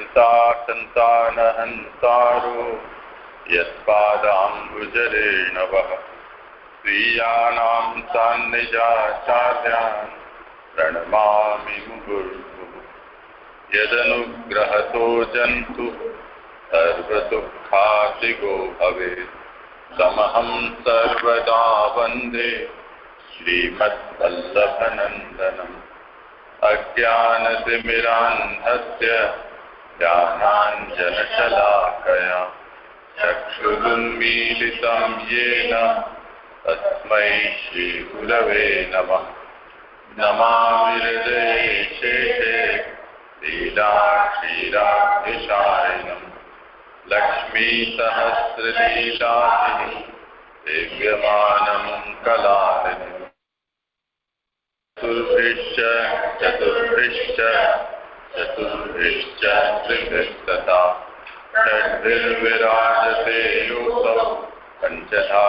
हिंसा सन्तानहन्तारो यत्पादाम्बुजरेण वः। स्वीयानां सान्निजाचार्यान् प्रणमामि मुहुर्मुहुः यदनुग्रहतो जन्तु सर्वदुःखातिगो भवेत्। समहं सर्वदा वंदे श्रीमद्वल्लभनन्दनम्। अज्ञानतिमिरान्धस्य ज्ञानाञ्जनशलाकया चक्षुरुन्मीलितं येन। तस्मै श्रीगुरवे नमः। नमामि हृदये शेषे लीलाक्षीराभिषायिनम् लक्ष्मीसहस्रलीलाभिः चतुर्भिश्च चतुर्भिश्च चतुर्भिश्च त्रिभिस्तथा षड्भिर्विराजते योऽसौ पञ्चधा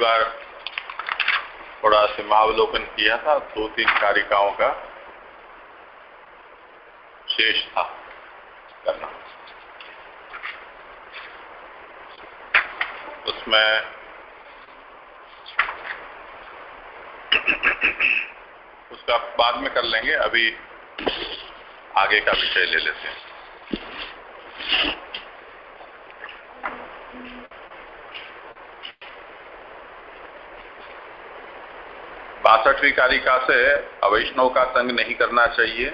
बार थोड़ा सीमावलोकन किया था दो तीन कारिकाओं का शेष था करना। उसमें उसका बाद में कर लेंगे, अभी आगे का विषय ले लेते हैं। बासठवीं कारिका से अवैष्णव का संग नहीं करना चाहिए।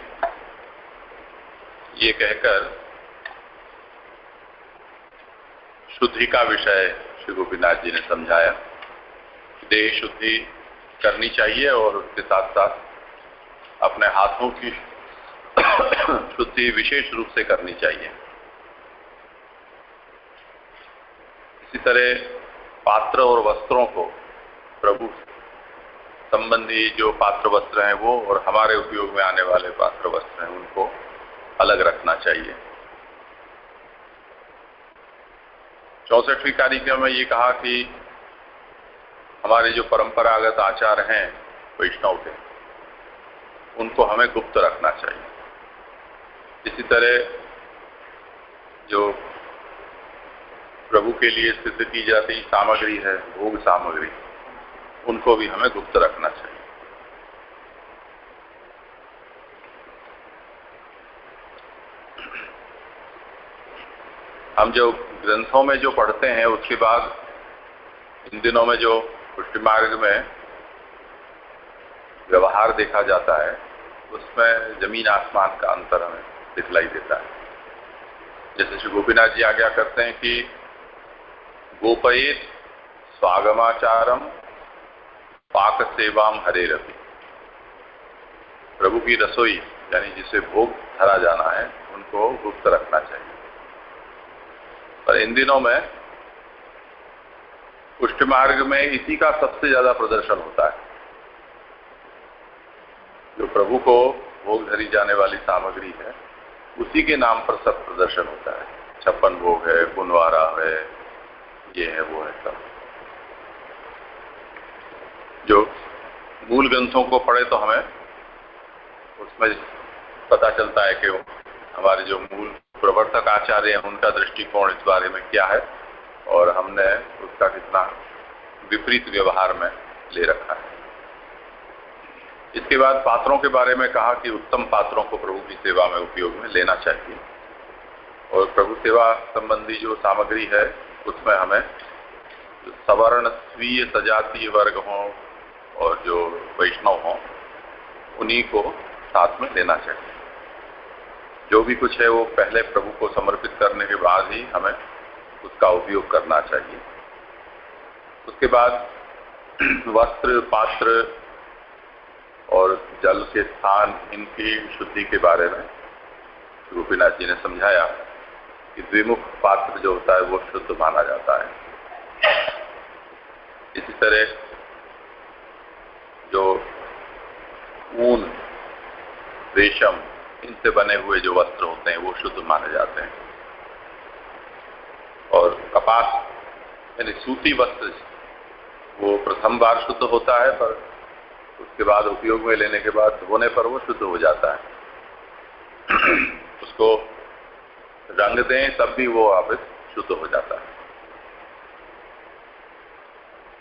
ये कहकर शुद्धि का विषय श्री गोपीनाथ जी ने समझाया। देह शुद्धि करनी चाहिए और उसके साथ साथ अपने हाथों की शुद्धि विशेष रूप से करनी चाहिए। इसी तरह पात्र और वस्त्रों को प्रभु संबंधी जो पात्र वस्त्र हैं वो और हमारे उपयोग में आने वाले पात्र वस्त्र हैं, उनको अलग रखना चाहिए। चौसठवीं कारिका में ये कहा कि हमारे जो परंपरागत आचार हैं, वैष्णव के, उनको हमें गुप्त रखना चाहिए। इसी तरह जो प्रभु के लिए सिद्ध की जाती सामग्री है, भोग सामग्री उनको भी हमें गुप्त रखना चाहिए। हम जो ग्रंथों में जो पढ़ते हैं, उसके बाद इन दिनों में जो पुष्टि मार्ग में व्यवहार देखा जाता है, उसमें ज़मीन आसमान का अंतर हमें दिखलाई देता है। जैसे श्री गोपीनाथ जी आज्ञा करते हैं कि गोपयेत स्वागमाचारम पाक सेवाम हरे रवि प्रभु की रसोई, यानी जिसे भोग धरा जाना है, उनको गुप्त रखना चाहिए। पर इन दिनों में पुष्ट मार्ग में इसी का सबसे ज़्यादा प्रदर्शन होता है। जो प्रभु को भोग धरी जाने वाली सामग्री है, उसी के नाम पर सब प्रदर्शन होता है। छप्पन भोग है गुनवारा है, ये है, वो है सब। जो मूल ग्रंथों को पढ़े तो हमें उसमें पता चलता है कि हमारे जो मूल प्रवर्तक आचार्य हैं, उनका दृष्टिकोण इस बारे में क्या है और हमने उसका कितना विपरीत व्यवहार में ले रखा है। इसके बाद पात्रों के बारे में कहा कि उत्तम पात्रों को प्रभु की सेवा में उपयोग में लेना चाहिए और प्रभु सेवा संबंधी जो सामग्री है, उसमें हमें सवर्ण स्वीय सजातीय वर्ग हों और जो वैष्णव हों, उन्हीं को साथ में लेना चाहिए। जो भी कुछ है वो पहले प्रभु को समर्पित करने के बाद ही हमें उसका उपयोग करना चाहिए। उसके बाद वस्त्र, पात्र और जल के स्थान, इनकी शुद्धि के बारे में गोपीनाथ जी ने समझाया कि द्विमुख पात्र जो होता है वो शुद्ध माना जाता है। इसी तरह जो ऊन, रेशम, इनसे बने हुए जो वस्त्र होते हैं, वो शुद्ध माने जाते हैं। और कपास, यानी सूती वस्त्र, वो प्रथम बार शुद्ध होता है, पर उसके बाद उपयोग में लेने के बाद धोने पर वो शुद्ध हो जाता है। उसको रंग दें, तब भी वो वापस शुद्ध हो जाता है।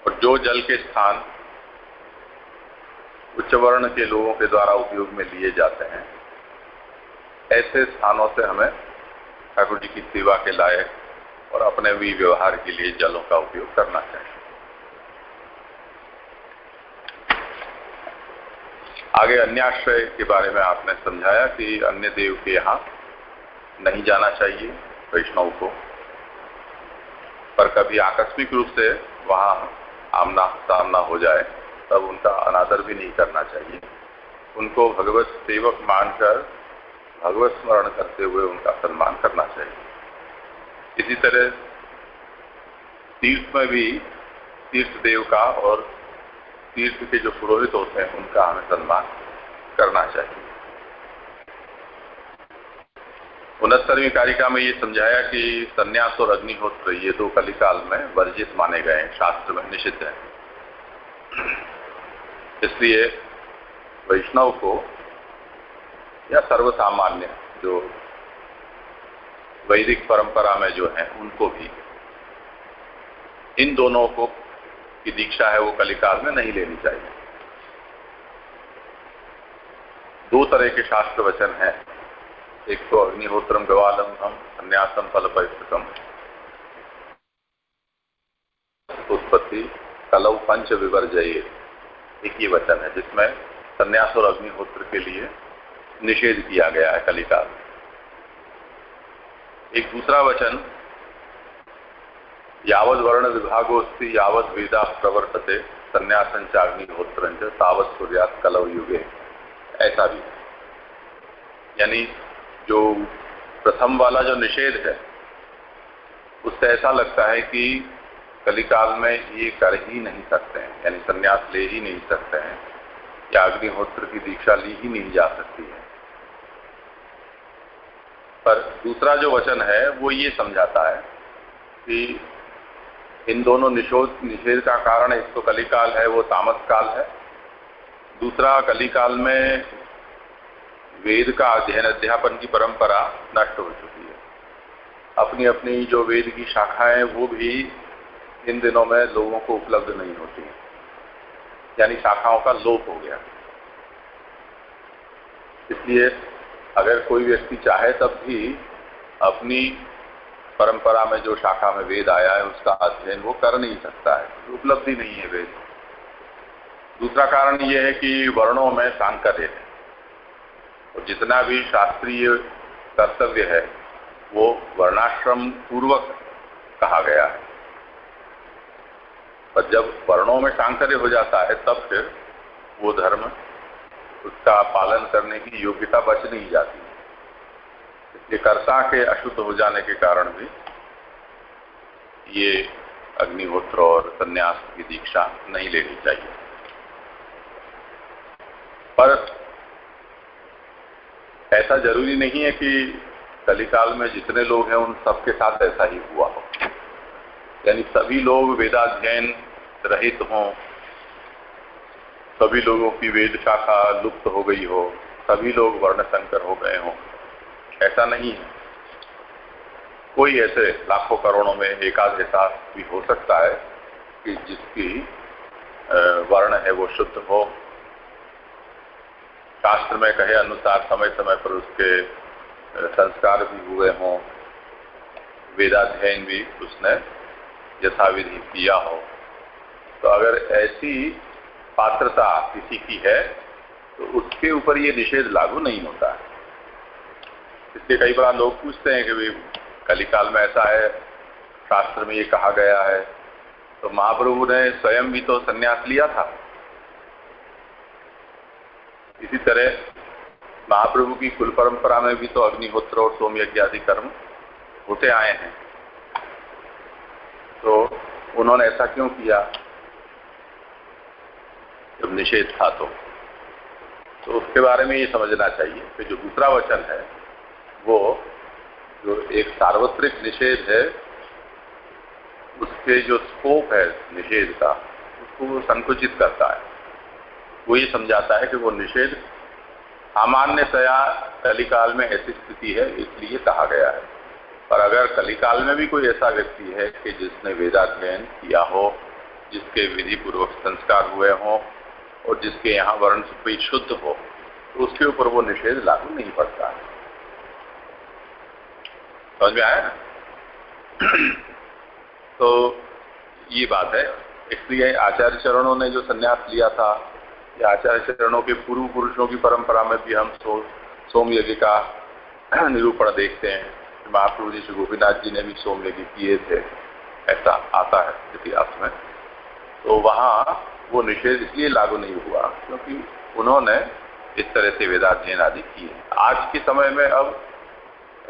और जो जल के स्थान उच्च वर्ण के लोगों के द्वारा उपयोग में लिए जाते हैं। ऐसे स्थानों से हमें ठाकुर जी की सेवा के लायक और अपने भी व्यवहार के लिए जलों का उपयोग करना चाहिए। आगे अन्याश्रय के बारे में आपने समझाया कि अन्य देव के यहाँ नहीं जाना चाहिए वैष्णव को। पर कभी आकस्मिक रूप से वहाँ आमना सामना हो जाए तब उनका अनादर भी नहीं करना चाहिए। उनको भगवत सेवक मानकर, भगवत स्मरण करते हुए उनका सम्मान करना चाहिए। इसी तरह तीर्थ में भी तीर्थ देव का और तीर्थ के जो पुरोहित होते हैं, उनका हमें सम्मान करना चाहिए। उनहत्तरवीं कारिका में ये समझाया कि संन्यास और अग्निहोत्र, ये दो कलिकाल में वर्जित माने गए हैं, शास्त्र में निषिद्ध है। इसलिए वैष्णव को या सर्वसामान्य जो वैदिक परंपरा में जो है, उनको भी इन दोनों को की दीक्षा है वो कलिकाल में नहीं लेनी चाहिए। दो तरह के शास्त्र वचन हैं। एक तो अग्निहोत्रम गवालम हम, संन्यासम फल परिष्कृतम उत्पत्ति कलव पंच विवर्जये एक ये वचन है जिसमें संन्यास और अग्निहोत्र के लिए निषेध किया गया है कलिकाल एक दूसरा वचन यावत वर्ण विभागोस्ती यावत वेदा प्रवर्तते संन्यासन चाग्निहोत्र तावत सूर्यात कलव युगे। ऐसा भी। यानी जो प्रथम वाला जो निषेध है, उससे ऐसा लगता है कि कलिकाल में ये कर ही नहीं सकते हैं, यानी संन्यास ले ही नहीं सकते हैं, या अग्निहोत्र की दीक्षा ली ही नहीं जा सकती है। पर दूसरा जो वचन है, वो ये समझाता है कि इन दोनों निषोध निषेध का कारण एक तो कलिकाल है, वो तामस काल है। दूसरा, कलिकाल में वेद का अध्ययन, अध्यापन की परंपरा नष्ट हो चुकी है। अपनी अपनी जो वेद की शाखाएँ वो भी इन दिनों में लोगों को उपलब्ध नहीं होती है। यानी शाखाओं का लोप हो गया। इसलिए अगर कोई व्यक्ति चाहे तब भी अपनी परंपरा में जो शाखा में वेद आया है, उसका अध्ययन वो कर नहीं सकता है। उपलब्धि नहीं है वेद। दूसरा कारण ये है कि वर्णों में सांकर्य है। और जितना भी शास्त्रीय कर्तव्य है, वो वर्णाश्रम पूर्वक कहा गया है। पर जब वर्णों में सांकर्य हो जाता है, तब फिर वो धर्म उसका पालन करने की योग्यता बच नहीं जाती। इसलिए कर्ता के अशुद्ध हो जाने के कारण भी ये अग्निहोत्र और संन्यास की दीक्षा नहीं लेनी चाहिए। पर ऐसा ज़रूरी नहीं है कि कलिकाल में जितने लोग हैं, उन सबके साथ ऐसा ही हुआ हो। यानी सभी लोग वेदाध्ययन रहित हों, सभी लोगों की वेद शाखा लुप्त हो गई हो, सभी लोग वर्ण संकर हो गए हों। ऐसा नहीं है। कोई ऐसे लाखों करोड़ों में एकाध ऐसा भी हो सकता है कि जिसकी वर्ण है वो शुद्ध हो। शास्त्र में कहे अनुसार समय समय पर उसके संस्कार भी हुए हों। वेदाध्ययन भी उसने यथाविधि किया हो। तो अगर ऐसी पात्रता किसी की है तो उसके ऊपर ये निषेध लागू नहीं होता। है इसलिए कई बार लोग पूछते हैं कि भाई, कलिकाल में ऐसा है, शास्त्र में ये कहा गया है तो महाप्रभु ने स्वयं भी तो संन्यास लिया था। इसी तरह महाप्रभु की कुल परंपरा में भी तो अग्निहोत्र और सोम आदि कर्म होते आए हैं। तो उन्होंने ऐसा क्यों किया? जब निषेध था तो। तो उसके बारे में ये समझना चाहिए कि जो दूसरा वचन है, वो जो एक सार्वत्रिक निषेध है, उसके जो स्कोप है निषेध का, उसको वो संकुचित करता है। वो ये समझाता है कि वो निषेध सामान्यतया कलिकाल में ऐसी स्थिति है, इसलिए कहा गया है। पर अगर कलिकाल में भी कोई ऐसा व्यक्ति है कि जिसने वेदाध्ययन किया हो जिसके विधि पूर्वक संस्कार हुए हों और जिसके यहाँ वर्ण से शुद्ध हो तो उसके ऊपर वो निषेध लागू नहीं पड़ता। समझ में आया? तो ये बात है। इसलिए आचार्य चरणों ने जो संन्यास लिया था या आचार्य चरणों के पूर्व पुरुषों की परंपरा में भी हम सो, सोम यज्ञ का निरूपण देखते हैं। महाप्रभु जी श्री गोपीनाथ जी ने भी सोम यज्ञ किए थे, ऐसा आता है इतिहास में। तो वहाँ वो निषेध इसलिए लागू नहीं हुआ क्योंकि उन्होंने इस तरह से वेदाध्ययन आदि किए। आज के समय में अब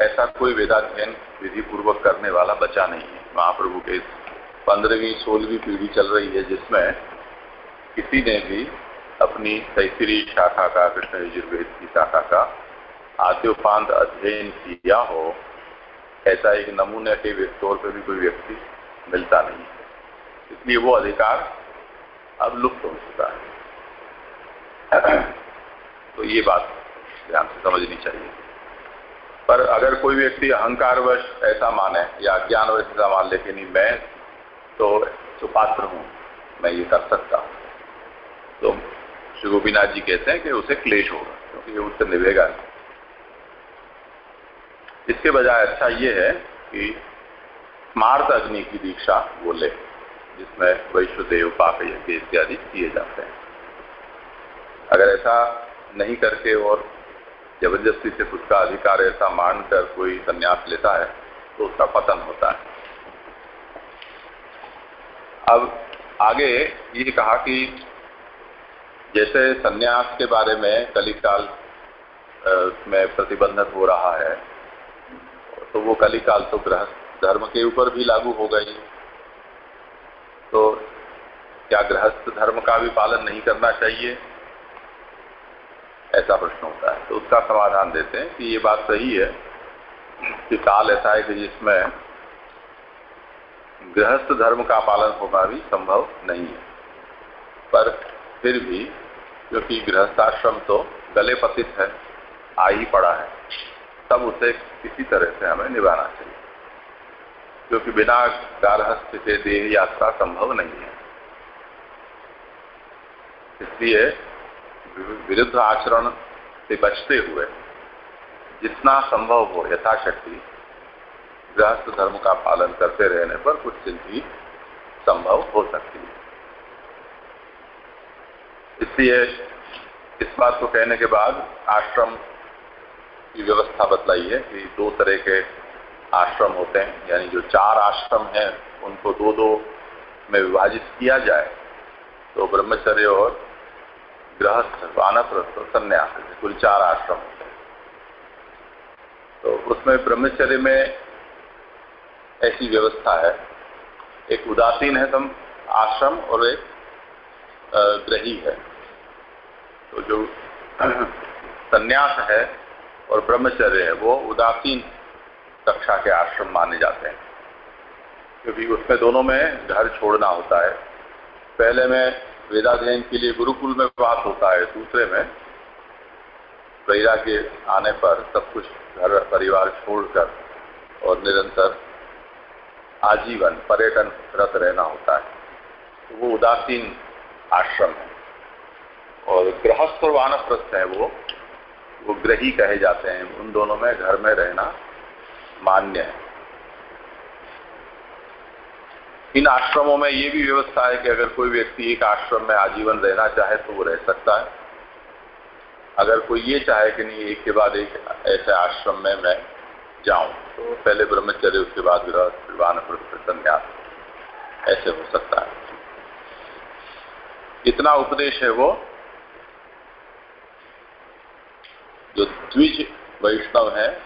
ऐसा कोई वेदाध्ययन विधि पूर्वक करने वाला बचा नहीं है। महाप्रभु के पंद्रहवीं, सोलहवीं पीढ़ी चल रही है, जिसमें किसी ने भी अपनी तैतरी शाखा का, कृष्ण यजुर्वेद की शाखा का आद्योपांत अध्ययन किया हो ऐसा एक नमूने के तौर पर भी कोई व्यक्ति मिलता नहीं है। इसलिए वो अधिकार अब लुप्त हो चुका है। तो ये बात ध्यान से समझनी चाहिए। पर अगर कोई व्यक्ति अहंकारवश ऐसा माने या ज्ञानवश ऐसा मान ले कि नहीं, मैं तो सुपात्र हूँ, मैं ये कर सकता हूँ। तो श्री गोपीनाथ जी कहते हैं कि उसे क्लेश होगा, क्योंकि ये उससे निभेगा नहीं। इसके बजाय अच्छा ये है कि स्मार्त अग्नि की दीक्षा वो ले जिसमें वैश्वदेव पाक यज्ञ इत्यादि किए जाते हैं। अगर ऐसा नहीं करके और ज़बरदस्ती से खुद का अधिकार ऐसा मानकर कोई संन्यास लेता है तो उसका पतन होता है। अब आगे ये कहा कि जैसे संन्यास के बारे में कलिकाल में प्रतिबंधक हो रहा है तो वो कलिकाल तो गृहस्थ धर्म के ऊपर भी लागू हो गई तो क्या गृहस्थ धर्म का भी पालन नहीं करना चाहिए? ऐसा प्रश्न होता है। तो उसका समाधान देते हैं कि ये बात सही है कि काल ऐसा है कि जिसमें गृहस्थ धर्म का पालन होना भी संभव नहीं है। पर फिर भी, क्योंकि गृहस्थाश्रम तो गले पतित है, आ ही पड़ा है। तब उसे किसी तरह से हमें निभाना चाहिए। क्योंकि बिना गारहस्थ के देह यात्रा संभव नहीं है। इसलिए विरुद्ध आचरण से बचते हुए जितना संभव हो यथाशक्ति गृहस्थ धर्म का पालन करते रहने पर कुछ सिद्धि संभव हो सकती है। इसलिए इस बात को कहने के बाद आश्रम की व्यवस्था बतलाई है कि दो तरह के आश्रम होते हैं, यानी जो चार आश्रम हैं, उनको दो दो में विभाजित किया जाए। तो ब्रह्मचर्य और गृहस्थ, वानप्रस्थ, संन्यास कुल चार आश्रम होते हैं। तो उसमें ब्रह्मचर्य में ऐसी व्यवस्था है। एक उदासीन है सम, आश्रम और एक ग्रही है। तो जो संन्यास है और ब्रह्मचर्य है, वो उदासीन कक्षा के आश्रम माने जाते हैं। क्योंकि उसमें दोनों में घर छोड़ना होता है। पहले में वेदाध्ययन के लिए गुरुकुल में वास होता है, दूसरे में वैराग्य आने पर सब कुछ घर परिवार छोड़कर और निरंतर आजीवन, पर्यटन रत रहना होता है। तो वो उदासीन आश्रम है। और गृहस्थ और वानप्रस्थ है वो। ग्रही कहे जाते हैं। उन दोनों में घर में रहना मान्य है। इन आश्रमों में ये भी व्यवस्था है कि अगर कोई व्यक्ति एक आश्रम में आजीवन रहना चाहे तो वो रह सकता है। अगर कोई ये चाहे कि नहीं, एक के बाद एक ऐसे आश्रम में मैं जाऊँ तो पहले ब्रह्मचर्य, उसके बाद विवाह संन्यास, ऐसे हो सकता है। इतना उपदेश है वो जो द्विज वैष्णव है,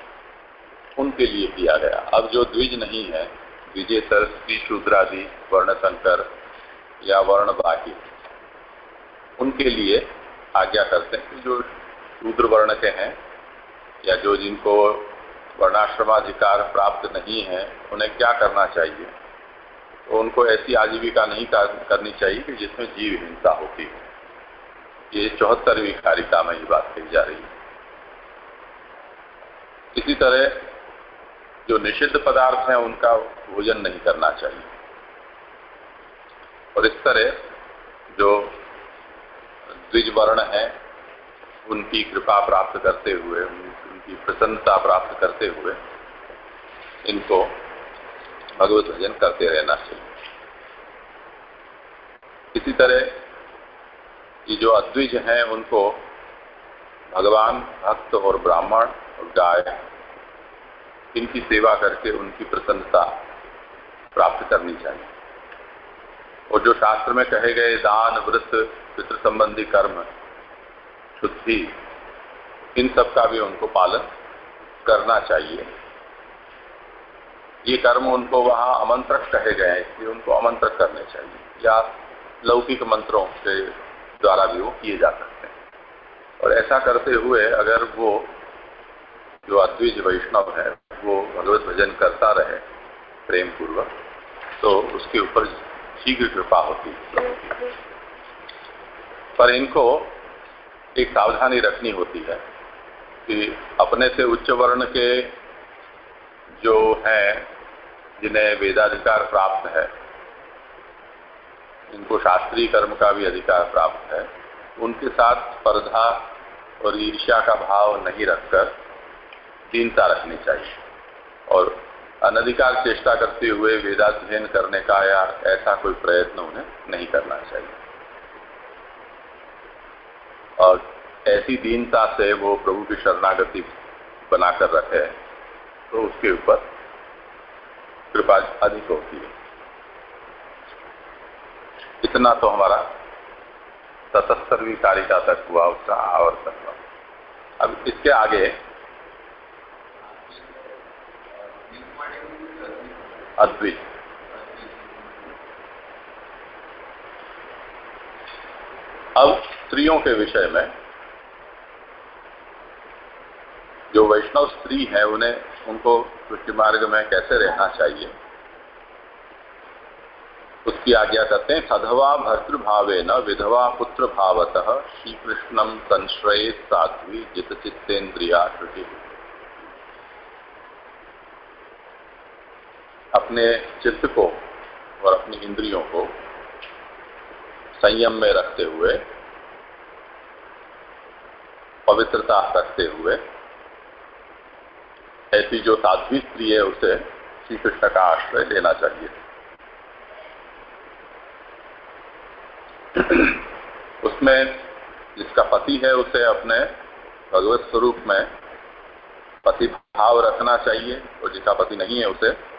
उनके लिए किया गया। अब जो द्विज नहीं है विजय सरस्वती शूद्रादि वर्ण संकर या वर्ण बाकी उनके लिए आज्ञा करते हैं कि जो शूद्र वर्ण के हैं या जो जिनको वर्णाश्रमाधिकार प्राप्त नहीं है, उन्हें क्या करना चाहिए? तो उनको ऐसी आजीविका नहीं करनी चाहिए कि जिसमें जीव हिंसा होती है। ये चौहत्तरवीं कारिका में ये बात कही जा रही है। इसी तरह जो निषिद्ध पदार्थ हैं, उनका भोजन नहीं करना चाहिए। और इस तरह जो द्विज वर्ण है, उनकी कृपा प्राप्त करते हुए, उनकी प्रसन्नता प्राप्त करते हुए, इनको भगवत भजन करते रहना चाहिए। इसी तरह ये जो अद्विज हैं, उनको भगवान, भक्त और ब्राह्मण गाय इनकी सेवा करके उनकी प्रसन्नता प्राप्त करनी चाहिए। और जो शास्त्र में कहे गए दान, व्रत पितृ संबंधी कर्म, शुद्धि, इन सब का भी उनको पालन करना चाहिए। ये कर्म उनको वहाँ आमंत्रक कहे गए हैं इसलिए उनको आमंत्रक करने चाहिए, या लौकिक मंत्रों के द्वारा भी वो किए जा सकते हैं। और ऐसा करते हुए अगर वो जो अद्विज वैष्णव है, वो भगवत भजन करता रहे प्रेम पूर्वक तो उसके ऊपर शीघ्र कृपा होती है। पर इनको एक सावधानी रखनी होती है कि अपने से उच्च वर्ण के जो हैं, जिन्हें वेदाधिकार प्राप्त है, इनको शास्त्रीय कर्म का भी अधिकार प्राप्त है, उनके साथ स्पर्धा और ईर्ष्या का भाव नहीं रखकर दीनता रखनी चाहिए। और अनधिकार चेष्टा करते हुए वेदाध्ययन करने का या ऐसा कोई प्रयत्न उन्हें नहीं करना चाहिए। और ऐसी दीनता से वो प्रभु की शरणागति बनाकर रखे तो उसके ऊपर कृपा अधिक होती है। इतना तो हमारा सतहत्तरवीं कारिका तक हुआ, उसका आवर्तन हुआ। अब इसके आगे अद्वित अब स्त्रियों के विषय में जो वैष्णव स्त्री है, उन्हें, उनको कृष्ण मार्ग में कैसे रहना चाहिए? उसकी आज्ञा करते हैं, सधवा भर्तृभावे न विधवा पुत्र भावतः श्री कृष्णम संश्रय साध्वी जित चित्तेन्द्रिया श्रुति अपने चित्त को और अपनी इंद्रियों को संयम में रखते हुए, पवित्रता रखते हुए, ऐसी जो साध्वी स्त्री है, उसे श्री कृष्ण का आश्रय लेना चाहिए। उसमें जिसका पति है, उसे अपने भगवत स्वरूप में पति भाव रखना चाहिए, और जिसका पति नहीं है, उसे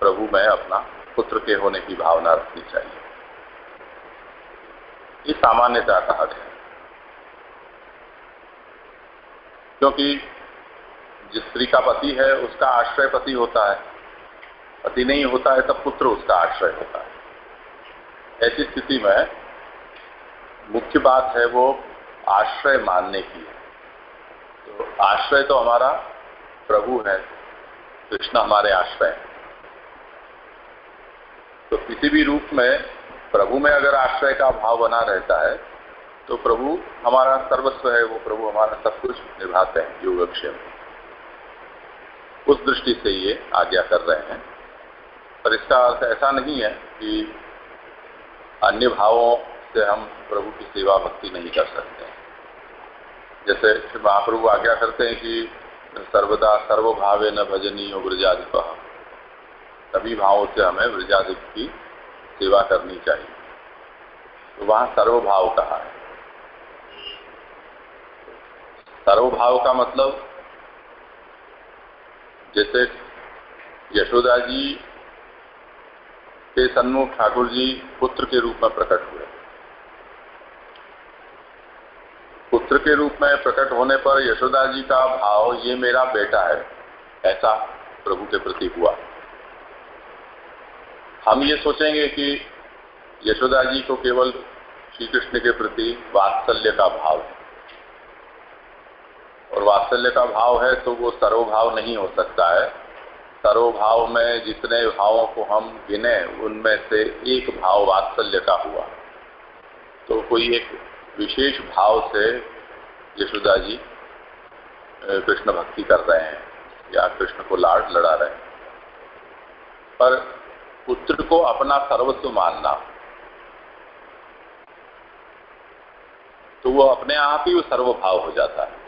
प्रभु, में अपना पुत्र के होने की भावना रखनी चाहिए। ये सामान्यता कहा गया क्योंकि जिस स्त्री का पति है, उसका आश्रय पति होता है। पति नहीं होता है, तब पुत्र उसका आश्रय होता है। ऐसी स्थिति में मुख्य बात है वो आश्रय मानने की है। तो आश्रय तो हमारा प्रभु है, कृष्ण हमारे आश्रय है। तो किसी भी रूप में प्रभु में अगर आश्रय का भाव बना रहता है तो प्रभु हमारा सर्वस्व है, वो प्रभु हमारा सब कुछ निभाते हैं, योगक्षेम। उस दृष्टि से ये आज्ञा कर रहे हैं। पर इसका अर्थ ऐसा नहीं है कि अन्य भावों से हम प्रभु की सेवा भक्ति नहीं कर सकते जैसे महाप्रभु आज्ञा करते हैं कि सर्वदा सर्वभावे न भजनी हो ब्रजाधिप सभी भावों से हमें ब्रजाधिप की सेवा करनी चाहिए। तो वहाँ सर्वभाव कहा है। सर्वभाव का मतलब जैसे यशोदा जी के सन्मुख ठाकुर जी पुत्र के रूप में प्रकट हुए। पुत्र के रूप में प्रकट होने पर यशोदा जी का भाव, ये मेरा बेटा है। ऐसा प्रभु के प्रति हुआ। हम ये सोचेंगे कि यशोदा जी को केवल श्री कृष्ण के प्रति वात्सल्य का भाव है। और वात्सल्य का भाव है तो वो सर्वभाव नहीं हो सकता है। सर्वभाव में जितने भावों को हम गिने, उनमें से एक भाव वात्सल्य का हुआ। तो कोई एक विशेष भाव से यशोदा जी कृष्ण भक्ति कर रहे हैं या कृष्ण को लाड लड़ा रहे हैं। पर पुत्र को अपना सर्वस्व मानना। तो वो अपने आप ही वो सर्वभाव हो जाता है।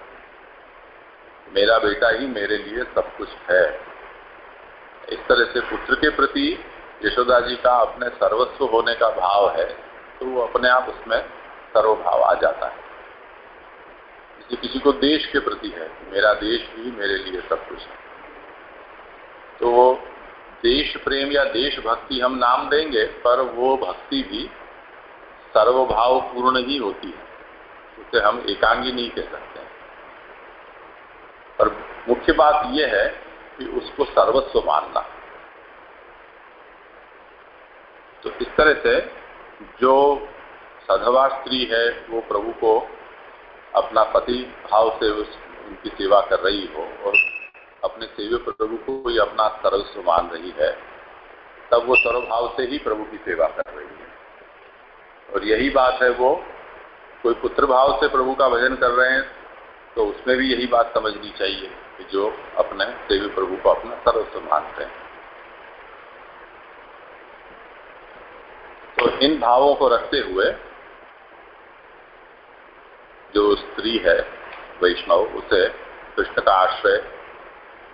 मेरा बेटा ही मेरे लिए सब कुछ है। इस तरह से पुत्र के प्रति यशोदा जी का अपने सर्वस्व होने का भाव है तो वो अपने आप उसमें सर्वभाव आ जाता है। इसे किसी को देश के प्रति है, मेरा देश भी मेरे लिए सब कुछ है। तो वो देश प्रेम या देशभक्ति हम नाम देंगे, पर वो भक्ति भी सर्वभाव पूर्ण ही होती है। उसे हम एकांगी नहीं कह सकते पर मुख्य बात यह है कि उसको सर्वस्व मानना। तो इस तरह से जो सधवा स्त्री है, वो प्रभु को अपना पति भाव से उस उनकी सेवा कर रही हो और अपने सेवे प्रभु को ही अपना सर्वस्व मान रही है, तब वो सर्वभाव से ही प्रभु की सेवा कर रही है। और यही बात है वो, कोई पुत्र भाव से प्रभु का भजन कर रहे हैं तो उसमें भी यही बात समझनी चाहिए कि जो अपने देवी प्रभु को अपना सर्वस्व मानते हैं। तो इन भावों को रखते हुए जो स्त्री है वैष्णव, उसे कृष्ण का आश्रय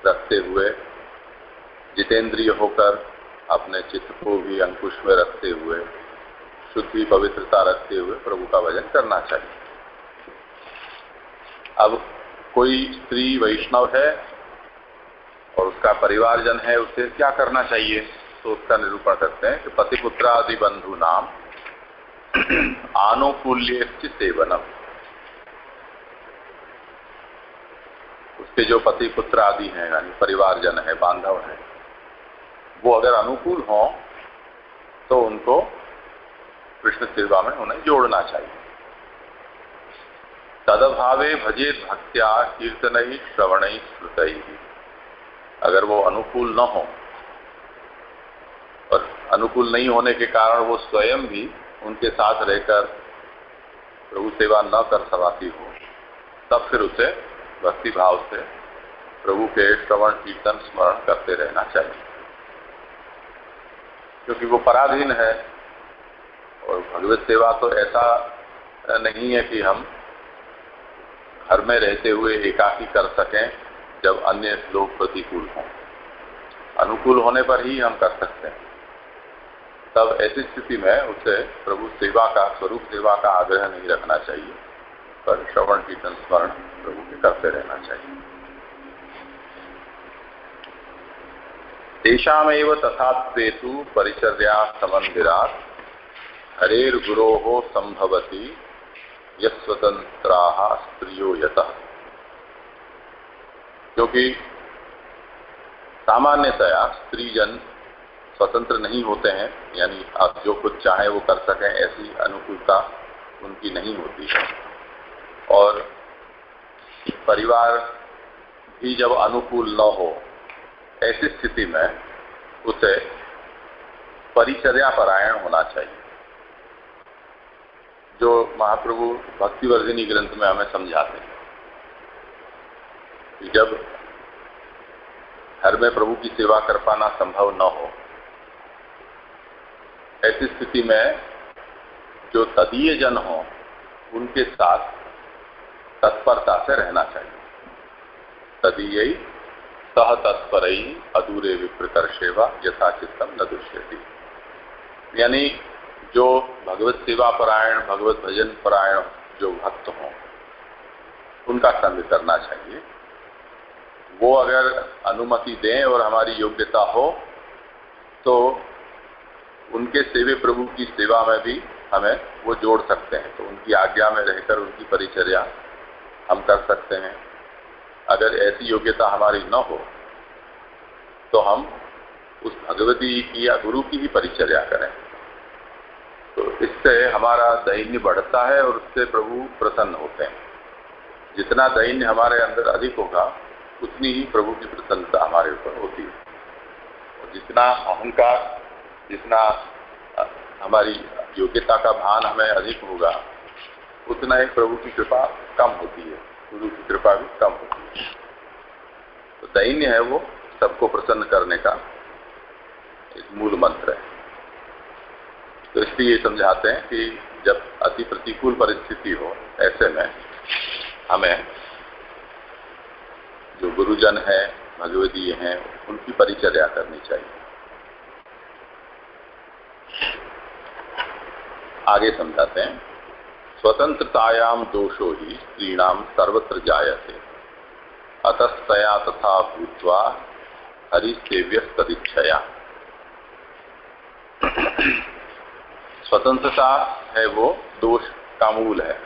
रखते हुए, जितेंद्रिय होकर अपने चित्त को भी अंकुश में रखते हुए, शुद्धि पवित्रता रखते हुए प्रभु का भजन करना चाहिए। अब कोई स्त्री वैष्णव है और उसका परिवारजन है, उसे क्या करना चाहिए? तो उसका निरूपण करते हैं कि पति पुत्र आदि बंधु नाम आनुकूल्य सेवनम। उसके जो पति पुत्र आदि हैं, यानी परिवारजन है, बांधव है। वो अगर अनुकूल हो तो उनको कृष्ण सेवा में उन्हें जोड़ना चाहिए। तदभावे भजे भक्त्या कीर्तन ही श्रवण ही श्रुत। ही अगर वो अनुकूल न हो, और अनुकूल नहीं होने के कारण वो स्वयं भी उनके साथ रहकर प्रभु सेवा न कर सकाती हो, तब फिर उसे भक्ति भाव से प्रभु के श्रवण कीर्तन स्मरण करते रहना चाहिए। क्योंकि वो पराधीन है और भगवत सेवा तो ऐसा नहीं है कि हम घर में रहते हुए एकाकी कर सकें जब अन्य लोग प्रतिकूल हों। अनुकूल होने पर ही हम कर सकते हैं। तब ऐसी स्थिति में उसे प्रभु सेवा का, स्वरूप सेवा का आग्रह नहीं रखना चाहिए, पर श्रवण कीर्तन स्मरण प्रभु के करते रहना चाहिए। तेषामेव तथात्वेतु परिचर्या समन्दिरा हरेर गुरो संभवती यस्वतंत्रा स्त्रियो यत। क्योंकि सामान्यतया स्त्रीजन स्वतंत्र नहीं होते हैं, यानी आप जो कुछ चाहे वो कर सकें, ऐसी अनुकूलता उनकी नहीं होती। है और परिवार भी जब अनुकूल न हो, ऐसी स्थिति में उसे परिचर्या परायण होना चाहिए। जो महाप्रभु भक्तिवर्धिनी ग्रंथ में हमें समझाते हैं कि जब घर में प्रभु की सेवा कर पाना संभव न हो, ऐसी स्थिति में जो तदीय जन हो, उनके साथ तत्परता से रहना चाहिए। तदीय सह तत्पर ही अधूरे विप्रकर सेवा यथाचितम न दुष्यति यानी जो भगवत सेवा परायण, भगवत भजन परायण जो भक्त हों, उनका संग करना चाहिए। वो अगर अनुमति दें और हमारी योग्यता हो तो उनके सेवे प्रभु की सेवा में भी हमें वो जोड़ सकते हैं। तो उनकी आज्ञा में रहकर उनकी परिचर्या हम कर सकते हैं। अगर ऐसी योग्यता हमारी न हो तो हम उस भगवती की या गुरु की ही परिचर्या करें। तो इससे हमारा दैन्य बढ़ता है और उससे प्रभु प्रसन्न होते हैं। जितना दैन्य हमारे अंदर अधिक होगा, उतनी ही प्रभु की प्रसन्नता हमारे ऊपर होती है। और जितना अहंकार, जितना हमारी योग्यता का भान हमें अधिक होगा उतना ही प्रभु की कृपा कम होती है, गुरु की कृपा भी कम होती है। तो दैन्य है वो सबको प्रसन्न करने का एक मूल मंत्र है। तो इसलिए ये समझाते हैं कि जब अति प्रतिकूल परिस्थिति हो, ऐसे में हमें जो गुरुजन है, भगवदीय हैं, उनकी परिचर्या करनी चाहिए। आगे समझाते हैं। स्वतंत्रतायाम दोषो ही स्त्रीणाम सर्वत्र जायते। अतस्तया तथा भूतवा तदिच्छया स्वतंत्रता है वो दोष का मूल है।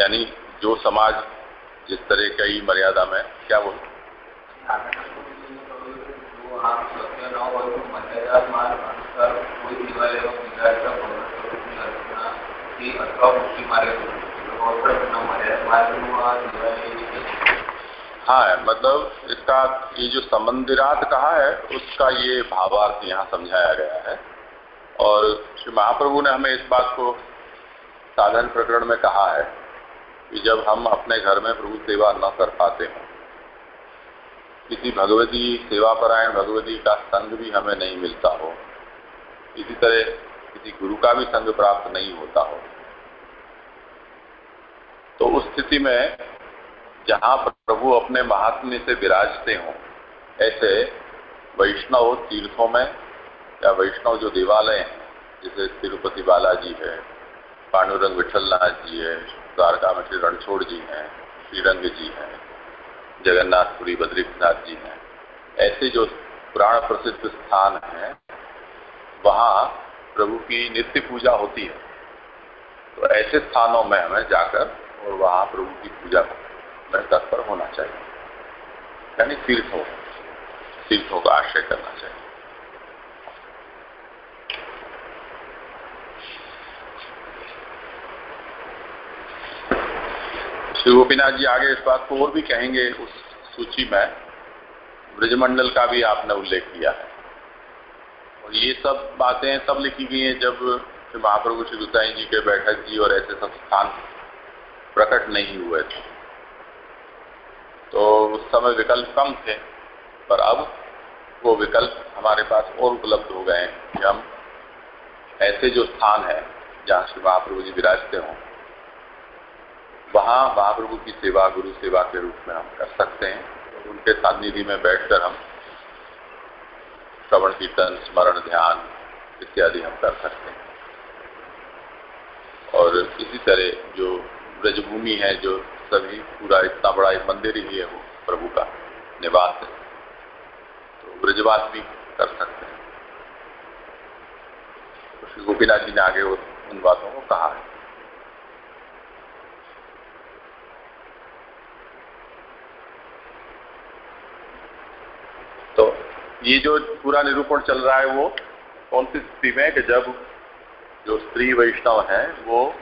यानी जो समाज जिस तरह की मर्यादा में क्या बोल हाँ। मतलब इसका ये जो संबंधिरात कहा है, उसका ये भावार्थ यहाँ समझाया गया है। और श्री महाप्रभु ने हमें इस बात को साधन प्रकरण में कहा है कि जब हम अपने घर में प्रभु सेवा न कर पाते हों, किसी भगवती सेवा परायण भगवती का संग भी हमें नहीं मिलता हो, इसी तरह किसी गुरु का भी संग प्राप्त नहीं होता हो। तो उस स्थिति में जहाँ प्रभु अपने महात्म्य से विराजते हों, ऐसे वैष्णव तीर्थों में या वैष्णव जो देवालय हैं, जैसे तिरुपति बालाजी है, पांडुरंग विठलनाथ जी है, द्वारका में श्री रणछोड़ जी हैं, श्रीरंग जी हैं, जगन्नाथपुरी बद्रीनाथ जी हैं, ऐसे जो पुराण प्रसिद्ध स्थान हैं, वहाँ प्रभु की नित्य पूजा होती है। तो ऐसे स्थानों में हमें जाकर और वहाँ प्रभु की पूजा में तत्पर होना चाहिए। यानी तीर्थों तीर्थों का आश्रय करना चाहिए। श्री गोपीनाथ जी आगे इस बात को और भी कहेंगे, उस सूची में ब्रजमंडल का भी आपने उल्लेख किया है। ये सब बातें सब लिखी गई हैं जब महाप्रभु श्री गुसाई जी के बैठक जी और ऐसे सब स्थान प्रकट नहीं हुए थे। तो उस समय विकल्प कम थे, पर अब वो विकल्प हमारे पास और उपलब्ध हो गए हैं कि हम ऐसे जो स्थान है जहाँ श्री महाप्रभु जी विराजते हों, वहाँ महाप्रभु की सेवा, गुरु सेवा के रूप में हम कर सकते हैं। उनके सानिधि में बैठकर हम श्रवण, कीर्तन, स्मरण, ध्यान इत्यादि हम कर सकते हैं। और इसी तरह जो ब्रजभूमि है, जो सभी पूरा इतना बड़ा एक मंदिर ही है वो प्रभु का निवास है। तो ब्रजवास भी कर सकते हैं। तो श्री गोपीनाथ जी ने आगे उन बातों को कहा है। ये जो पूरा निरूपण चल रहा है वो कौन सी स्थिति में कि जब जो स्त्री वैष्णव है, वो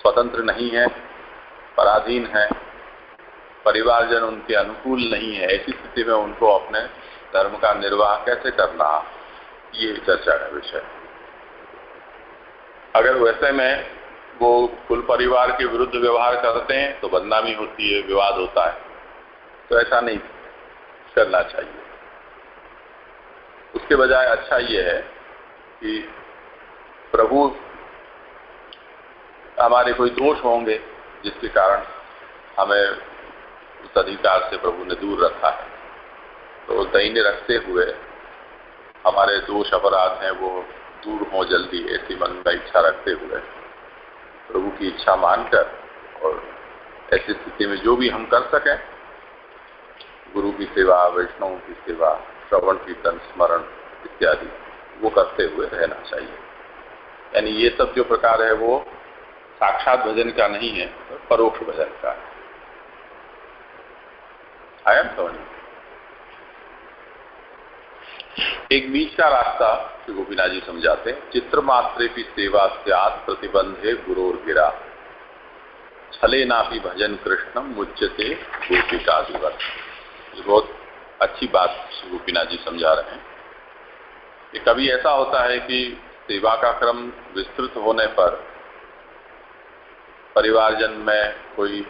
स्वतंत्र नहीं है, पराधीन है, परिवारजन उनके अनुकूल नहीं है, ऐसी स्थिति में उनको अपने धर्म का निर्वाह कैसे करना, ये चर्चा का विषय अगर वैसे में वो कुल परिवार के विरुद्ध व्यवहार करते हैं तो बदनामी होती है, विवाद होता है तो ऐसा नहीं। करना चाहिए। उसके बजाय अच्छा ये है कि प्रभु, हमारे कोई दोष होंगे, जिसके कारण हमें उस अधिकार से प्रभु ने दूर रखा है। तो दैन्य रखते हुए हमारे दोष अपराध हैं, वो दूर हो जल्दी, ऐसी मन में इच्छा रखते हुए। प्रभु की इच्छा मानकर और ऐसी स्थिति में जो भी हम कर सकें गुरु की सेवा, वैष्णव की सेवा, श्रवण, कीर्तन, स्मरण इत्यादि, वो करते हुए रहना चाहिए। यानी ये सब जो प्रकार है, वो साक्षात भजन का नहीं है परोक्ष भजन का है। आया समझ एक बीच का रास्ता श्री गोपीनाथ जी समझाते हैं, चित्र मात्रे की सेवा त्याग प्रतिबंधे गुरोर गिरा। छले भी भजन कृष्णम मुच्यते गोपिका दिवस बहुत अच्छी बात गोपीनाथ जी समझा रहे हैं कि कभी ऐसा होता है कि सेवा का क्रम विस्तृत होने पर परिवारजन में कोई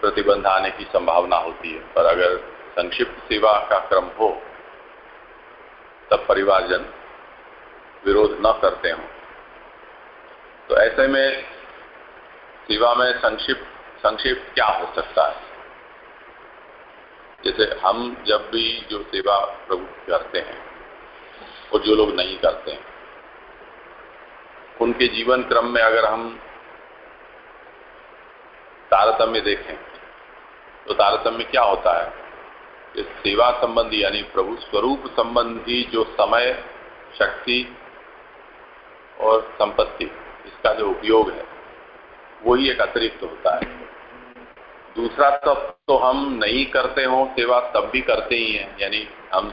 प्रतिबंध आने की संभावना होती है। पर अगर संक्षिप्त सेवा का क्रम हो, तब परिवारजन विरोध न करते हों। तो ऐसे में सेवा में संक्षिप्त संक्षिप्त क्या हो सकता है? जैसे हम जब भी जो सेवा प्रभु करते हैं और जो लोग नहीं करते हैं, उनके जीवन क्रम में अगर हम तारतम्य देखें तो तारतम्य क्या होता है? कि सेवा संबंधी यानी प्रभु स्वरूप संबंधी जो समय, शक्ति और संपत्ति, इसका जो उपयोग है, वही एक अतिरिक्त होता है। दूसरा तब तो हम नहीं करते हो, सेवा तब भी करते ही हैं। यानी हम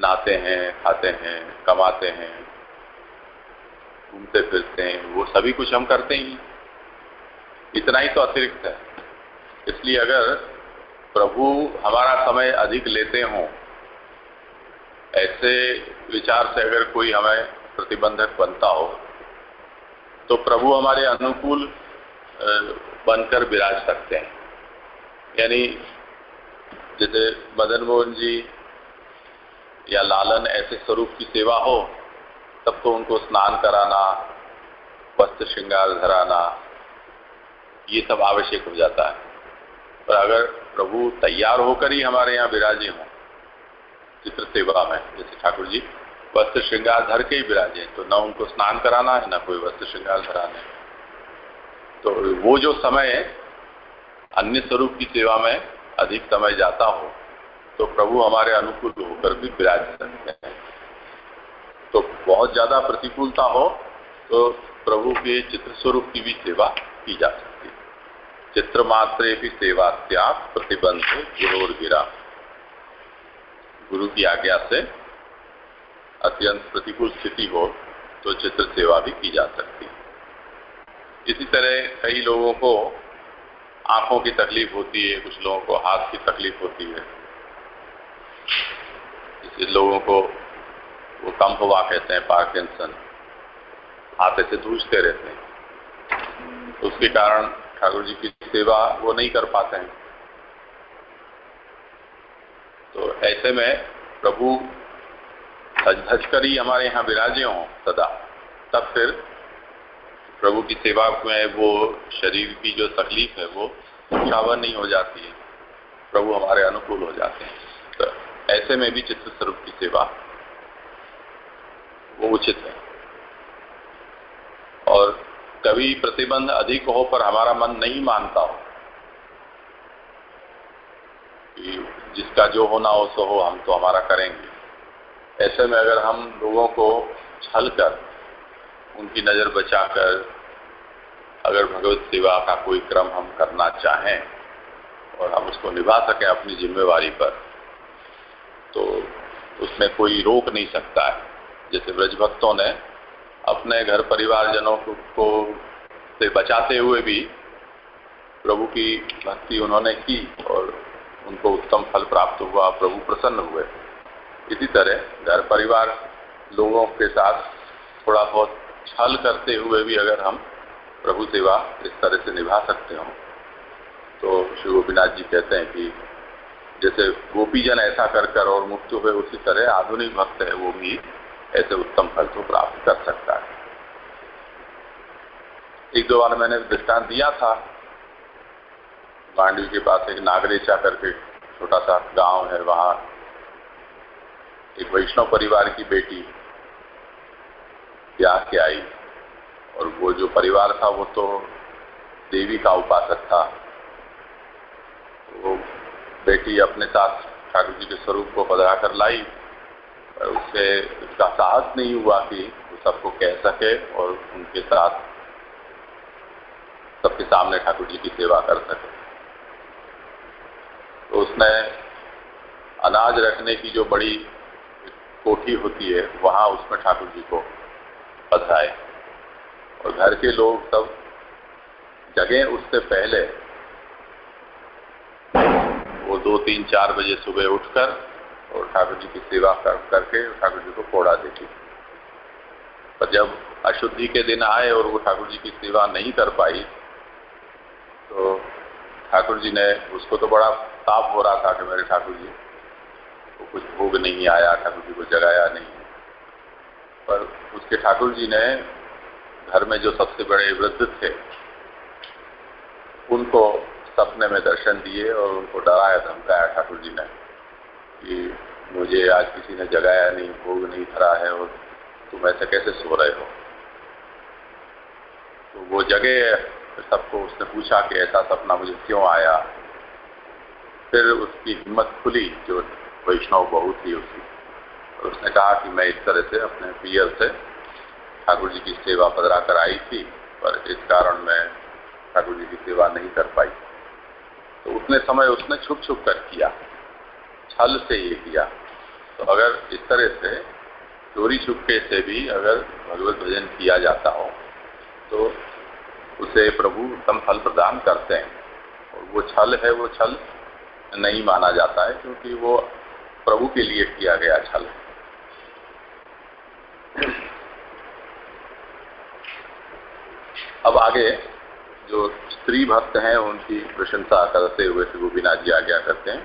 नहाते हैं, खाते हैं, कमाते हैं, घूमते फिरते हैं, वो सभी कुछ हम करते ही इतना ही तो अतिरिक्त है। इसलिए अगर प्रभु हमारा समय अधिक लेते हों, ऐसे विचार से अगर कोई हमें प्रतिबंधक बनता हो तो प्रभु हमारे अनुकूल बनकर विराज सकते हैं। यानी जैसे मदन मोहन जी या लालन ऐसे स्वरूप की सेवा हो, तब तो उनको स्नान कराना, वस्त्र श्रृंगार धराना, ये सब आवश्यक हो जाता है। पर अगर प्रभु तैयार होकर ही हमारे यहाँ विराजे हों, चित्र सेवा में, जैसे ठाकुर जी, वस्त्र श्रृंगार धर के ही विराजे तो न उनको स्नान कराना है, ना कोई वस्त्र श्रृंगार धराना है। तो वो जो समय अन्य स्वरूप की सेवा में अधिक समय जाता हो तो प्रभु हमारे अनुकूल होकर भी विराज सकते हैं। तो बहुत ज़्यादा प्रतिकूलता हो तो प्रभु के चित्र स्वरूप की भी सेवा की जा सकती चित्रमात्रे भी सेवा त्याग प्रतिबंध गुरोर गिरा। गुरु की आज्ञा से अत्यंत प्रतिकूल स्थिति हो तो चित्र सेवा भी की जा सकती है। इसी तरह कई लोगों को आँखों की तकलीफ़ होती है, कुछ लोगों को हाथ की तकलीफ़ होती है। इसे लोगों को, वो कम हुआ कहते हैं पार्किंसन। हाथ ऐसे धूझते रहते हैं। उसके कारण ठाकुर जी की सेवा वो नहीं कर पाते हैं। तो ऐसे में प्रभु धज कर ही हमारे यहाँ विराजे हों सदा। तब फिर प्रभु की सेवा में वो शरीर की जो तकलीफ़ है, वो शावर नहीं हो जाती है। प्रभु हमारे अनुकूल हो जाते हैं। तो ऐसे में भी चित्र स्वरूप की सेवा वो उचित है। और कभी प्रतिबंध अधिक हो पर हमारा मन नहीं मानता हो, कि जिसका जो होना हो, सो हो, हम तो हमारा करेंगे। ऐसे में अगर हम लोगों को छल कर उनकी नज़र बचाकर अगर भगवत सेवा का कोई क्रम हम करना चाहें और हम उसको निभा सकें अपनी जिम्मेवारी पर तो उसमें कोई रोक नहीं सकता है। जैसे ब्रज भक्तों ने अपने घर परिवारजनों को से बचाते हुए भी प्रभु की भक्ति उन्होंने की और उनको उत्तम फल प्राप्त हुआ, प्रभु प्रसन्न हुए। इसी तरह घर परिवार लोगों के साथ थोड़ा बहुत छल करते हुए भी अगर हम प्रभु सेवा इस तरह से निभा सकते हो। तो श्री गोपीनाथ जी कहते हैं कि जैसे गोपीजन ऐसा कर कर और मुक्त हुए, उसी तरह आधुनिक भक्त है, वो भी ऐसे उत्तम फल को प्राप्त कर सकता है। एक दो बार मैंने दृष्टांत दिया था। मांडवी के पास एक नागरेचा करके छोटा सा गाँव है, वहाँ एक वैष्णव परिवार की बेटी ब्याह के आई। और वो जो परिवार था, वो तो देवी का उपासक था। वो बेटी अपने साथ ठाकुर जी के स्वरूप को बदला कर लाई उससे उसका साहस नहीं हुआ कि वो सबको कह सके और उनके साथ सबके सामने ठाकुर जी की सेवा कर सके। तो उसने अनाज रखने की जो बड़ी कोठी होती है, वहाँ उसमें ठाकुर जी को बधाए और घर के लोग सब जगे उससे पहले। वो दो, तीन, चार बजे सुबह उठकर और ठाकुर जी की सेवा कर, करके ठाकुर जी को पोड़ा देती पर जब अशुद्धि के दिन आए और वो ठाकुर जी की सेवा नहीं कर पाई तो ठाकुर जी ने उसको तो बड़ा ताप हो रहा था कि मेरे ठाकुर जी को कुछ भोग नहीं आया, ठाकुर जी को जगाया नहीं। पर उसके ठाकुर जी ने घर में जो सबसे बड़े वृद्ध थे, उनको सपने में दर्शन दिए और उनको डराया धमकाया ठाकुर जी ने कि मुझे आज किसी ने जगाया नहीं, भोग नहीं धरा है और तुम ऐसे कैसे सो रहे हो? तो वो जगह सबको उसने पूछा कि ऐसा सपना मुझे क्यों आया? फिर उसकी हिम्मत खुली, जो वैष्णव बहू थी उसकी उसने कहा कि मैं इस तरह से अपने पियर से ठाकुर जी की सेवा पधरा कर आई थी, पर इस कारण मैं ठाकुर जी की सेवा नहीं कर पाई। तो उतने समय उसने छुप छुप कर किया, छल से ये किया। तो अगर इस तरह से चोरी छुपके से भी अगर भगवत भजन किया जाता हो तो उसे प्रभु उत्तम फल प्रदान करते हैं। और वो छल है, वो छल नहीं माना जाता है, क्योंकि वो प्रभु के लिए किया गया छल। अब आगे जो स्त्री भक्त हैं, उनकी प्रशंसा करते हुए श्री गोपीनाथ जी आज्ञा करते हैं।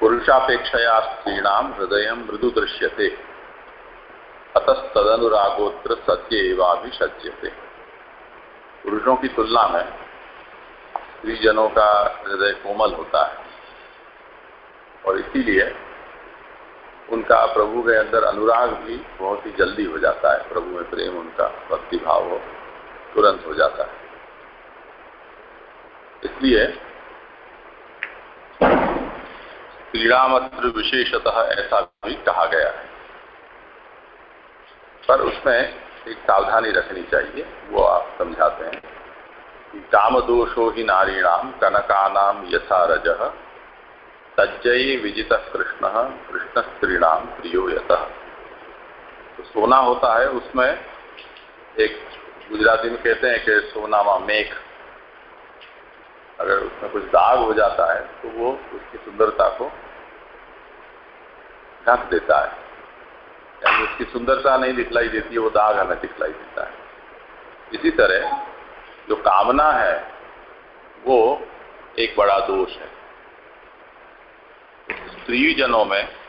पुरुषापेक्षया स्त्रीणाम हृदय मृदु दृश्यते अतस्तनुरागोत्र सत्य एवाभिषज्यते पुरुषों की तुलना में स्त्रीजनों का हृदय कोमल होता है, और इसीलिए उनका प्रभु के अंदर अनुराग भी बहुत ही जल्दी हो जाता है। प्रभु में प्रेम, उनका भक्ति भाव हो, तुरंत हो जाता है। इसलिए क्रीड़ामत्र विशेषतः ऐसा भी कहा गया है। पर उसमें एक सावधानी रखनी चाहिए, वो आप समझाते हैं कि काम दोषो ही नारीणाम कनकानाम यथा रज, तज्जय विजित कृष्ण कृष्ण स्त्रीणाम प्रियो यत। तो सोना होता है, उसमें एक गुजराती में कहते हैं कि सोनामा मेघ। अगर उसमें कुछ दाग हो जाता है तो वो उसकी सुंदरता को ढक देता है। यानी उसकी सुंदरता नहीं दिखलाई देती है वो दाग हमें दिखलाई देता है। इसी तरह जो कामना है, वो एक बड़ा दोष है। स्त्री जनों में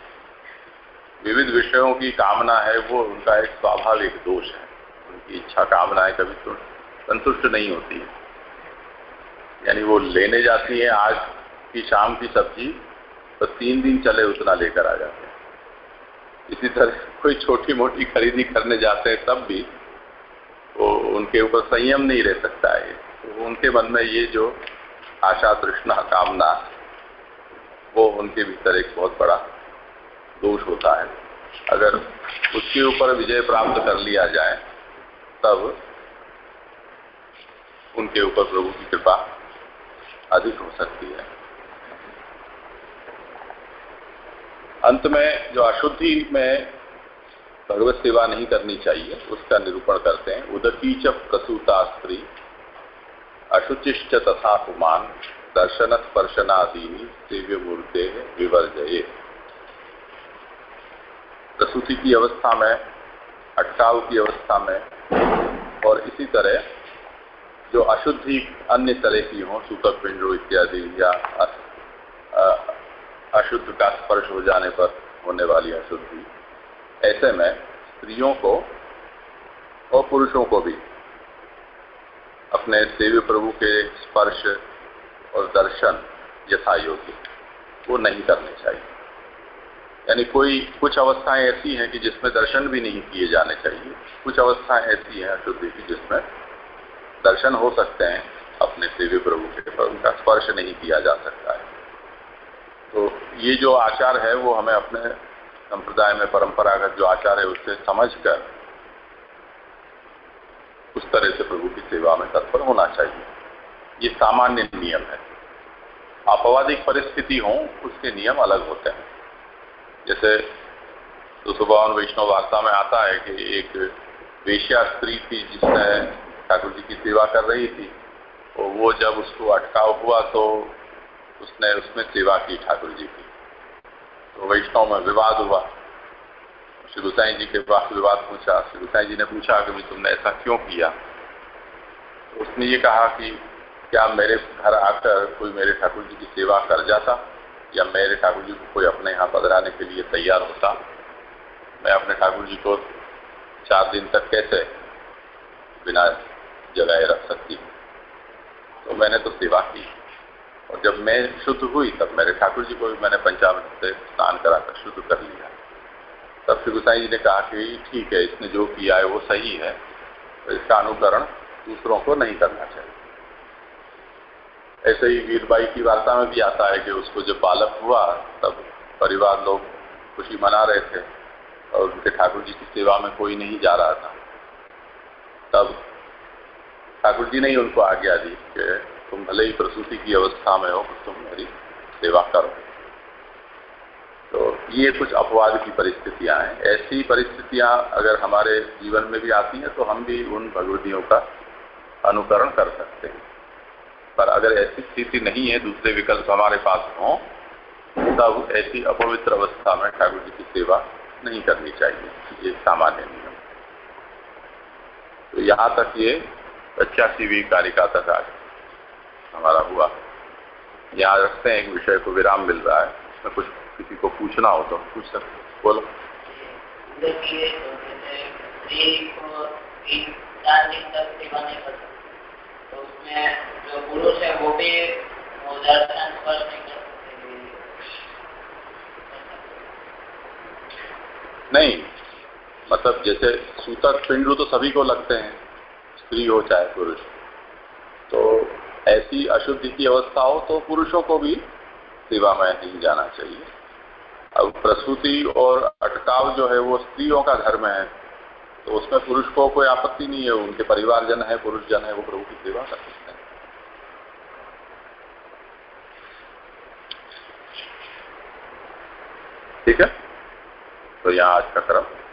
विविध विषयों की कामना है, वो उनका एक स्वाभाविक दोष है। उनकी इच्छा कामनाएँ कभी तो संतुष्ट नहीं होती है। यानी वो लेने जाती है, आज की शाम की सब्ज़ी तो तीन दिन चले उतना लेकर आ जाते हैं। इसी तरह कोई छोटी मोटी खरीदी करने जाते हैं, तब भी वो उनके ऊपर संयम नहीं रह सकता है। तो उनके मन में ये जो आशा तृष्णा कामना, वो उनके भीतर एक बहुत बड़ा दोष होता है। अगर उसके ऊपर विजय प्राप्त कर लिया जाए, तब उनके ऊपर प्रभु की कृपा अधिक हो सकती है। अंत में जो अशुद्धि में भगवत सेवा नहीं करनी चाहिए, उसका निरूपण करते हैं। उदकी च प्रसूता स्त्री अशुचिश्च तथा कुमान दर्शन स्पर्शनादीनी सेव्य मूर्ते विवर्जये प्रसूति की अवस्था में अटकाव की अवस्था में, और इसी तरह जो अशुद्धि अन्य तरह की हो सूतक पिंडो इत्यादि, या अशुद्ध का स्पर्श हो जाने पर होने वाली अशुद्धि, ऐसे में स्त्रियों को और पुरुषों को भी अपने देवी प्रभु के स्पर्श और दर्शन यथा योग्य वो नहीं करने चाहिए। यानी कोई, कुछ अवस्थाएँ ऐसी हैं कि जिसमें दर्शन भी नहीं किए जाने चाहिए। कुछ अवस्थाएँ ऐसी हैं अशुद्धि की जिसमें दर्शन हो सकते हैं, अपने देवी प्रभु के पर उनका स्पर्श नहीं किया जा सकता है। तो ये जो आचार है, वो हमें अपने संप्रदाय में परंपरागत जो आचार है, उससे समझकर उस तरह से प्रभु की सेवा में तत्पर होना चाहिए। ये सामान्य नियम है। अपवादिक परिस्थिति हो, उसके नियम अलग होते हैं। जैसे तो सुबह वैष्णव वार्ता में आता है कि एक वेश्या स्त्री थी जिसने ठाकुर जी की सेवा कर रही थी तो वो जब उसको अटकाव हुआ तो उसने उसमें सेवा की ठाकुर जी की। तो वैष्णव में विवाद हुआ। श्री गुसाई जी के पास विवाद पूछा। श्री गुसाई जी ने पूछा कि भाई तुमने ऐसा क्यों किया? तो उसने ये कहा कि क्या मेरे घर आकर कोई मेरे ठाकुर जी की सेवा कर जाता? या मेरे ठाकुर जी को कोई अपने यहाँ पधराने के लिए तैयार होता, मैं अपने ठाकुर जी को चार दिन तक कैसे बिना जगाए रख सकती हूँ? तो मैंने तो सेवा की। और जब मैं शुद्ध हुई, तब मेरे ठाकुर जी को भी मैंने पंचामृत से स्नान कराकर शुद्ध कर लिया। तब श्री गुसाई जी ने कहा कि ठीक है, इसने जो किया है, वो सही है। तो इसका अनुकरण दूसरों को नहीं करना चाहिए। ऐसे ही वीरबाई की वार्ता में भी आता है कि उसको जब बालक हुआ, तब परिवार लोग खुशी मना रहे थे और उनके ठाकुर जी की सेवा में कोई नहीं जा रहा था। तब ठाकुर जी ने ही उनको आज्ञा दी कि तुम भले ही प्रसूति की अवस्था में हो तुम मेरी सेवा करो। तो ये कुछ अपवाद की परिस्थितियाँ हैं। ऐसी परिस्थितियाँ अगर हमारे जीवन में भी आती हैं तो हम भी उन भगवतियों का अनुकरण कर सकते हैं। पर अगर ऐसी स्थिति नहीं है, दूसरे विकल्प हमारे पास हों, तब ऐसी अपवित्र अवस्था में ठाकुर जी की सेवा नहीं करनी चाहिए, ये सामान्य नियम तो यहाँ तक ये पचासीवीं कारिका तक आज हमारा हुआ। यहाँ रखते हैं, एक विषय को विराम मिल रहा है, इसमें कुछ किसी को पूछना हो तो पूछ सकते बोलो। देखिए तो उसमें जो पुरुष है वो भी पर नहीं कर नहीं मतलब जैसे सूतक, पिंडू तो सभी को लगते हैं, स्त्री हो चाहे पुरुष। तो ऐसी अशुद्धि की अवस्था हो तो पुरुषों को भी सेवा में नहीं जाना चाहिए। अब प्रसूति और अटकाव जो है वो स्त्रियों का धर्म है। तो उसमें पुरुष को कोई आपत्ति नहीं है, उनके परिवार जन है पुरुष जन है, वो प्रभु की सेवा कर सकते हैं। ठीक है? तो यहाँ आज का क्रम